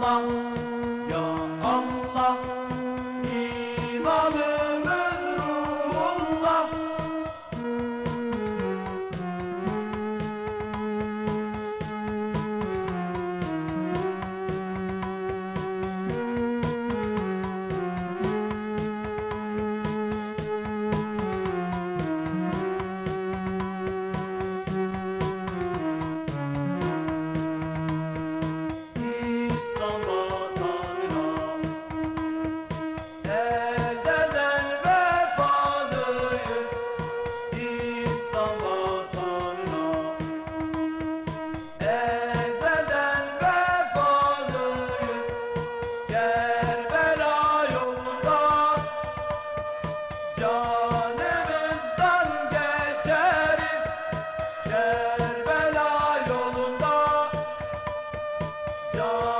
Allah 너